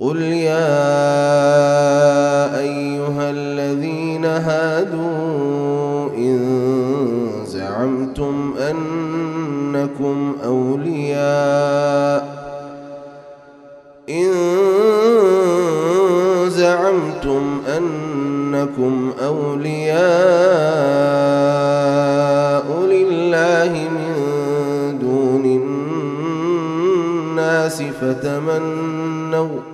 قل يا أيها الذين هادوا إن زعمتم أنكم أولياء إن زعمتم أنكم أولياء لله من دون الناس فتمنوا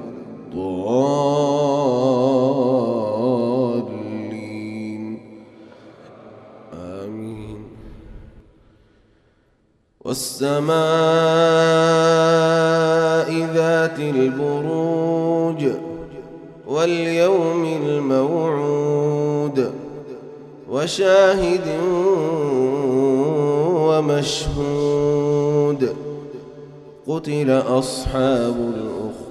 آمين. والسماء ذات البروج واليوم الموعود وشاهد ومشهود. قتل أصحاب الأخدود.